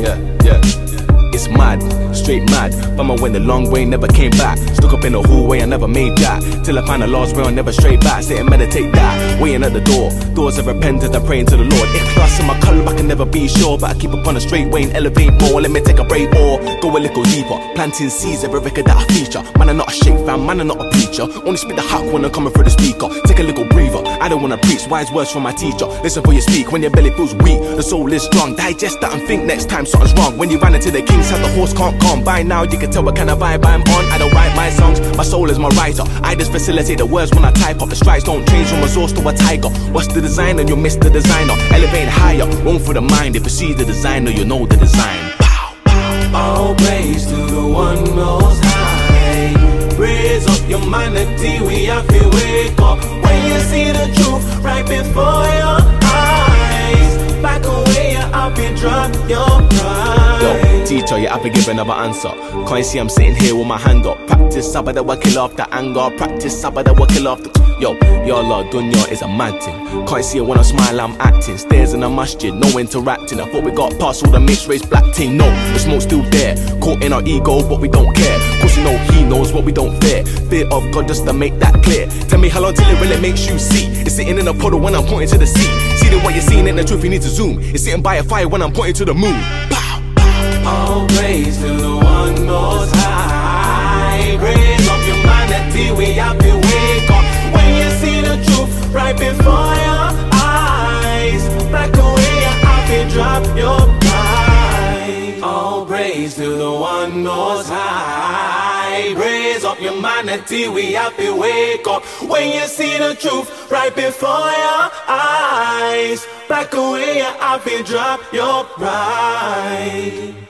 yeah, yeah. Mad, straight mad, I went the long way, never came back. Stuck up in the hallway, I never made that. Till I find the lost way, I never straight back. Sit and meditate that. Waiting at the door. Doors of repentance, I'm praying to the Lord. If class in my color, I can never be sure. But I keep up on the straight way and elevate more. Let me take a break or go a little deeper. Planting seeds, every record that I feature. Man, I'm not a shake fan, man, I'm not a preacher. Only spit the hot when I'm coming through the speaker. Take a little breather. I don't wanna preach wise words from my teacher. Listen for you speak when your belly feels weak. The soul is strong. Digest that and think next time something's wrong. When you run into the king's house, the horse can't come. By now, you can tell what kind of vibe I'm on. I don't write my songs, my soul is my writer. I just facilitate the words when I type up. The stripes don't change from a source to a tiger. What's the design and you miss the designer? Elevate higher, room for the mind. If you see the designer, you know the design. Pow, pow. All praise to the one most high. Raise up humanity, we have to wake up. When you see the truth right before your teacher, you have to give another answer. Can't you see I'm sitting here with my hand up? Practice sabada wa kill off the anger. Practice sabada wa kill off the. Yo, your Lord dunya is a mad thing. Can't you see it when I smile, I'm acting. Stares in a masjid, no interacting. I thought we got past all the mixed race black team. No, the smoke's still there. Caught in our ego, but we don't care. Cause you know he knows what we don't fear. Fear of God just to make that clear. Tell me how long till it really makes you see. It's sitting in a puddle when I'm pointing to the sea. See the what you're seeing in the truth, you need to zoom. It's sitting by a fire when I'm pointing to the moon. Pow! All praise to the one most high. Raise humanity, we have. When you see the truth right before your eyes. All praise to the one most high. Raise up humanity, we to wake up. When you see the truth right before your eyes, back away, have to drop your pride.